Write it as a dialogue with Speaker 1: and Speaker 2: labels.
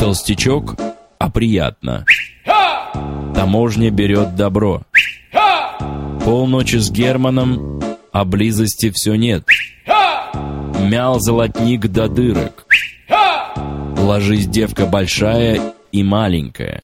Speaker 1: Толстячок, а приятно. Таможня берет добро. Полночи с Германом, а близости все нет. Мял золотник до дырок. Ложись, девка большая и маленькая.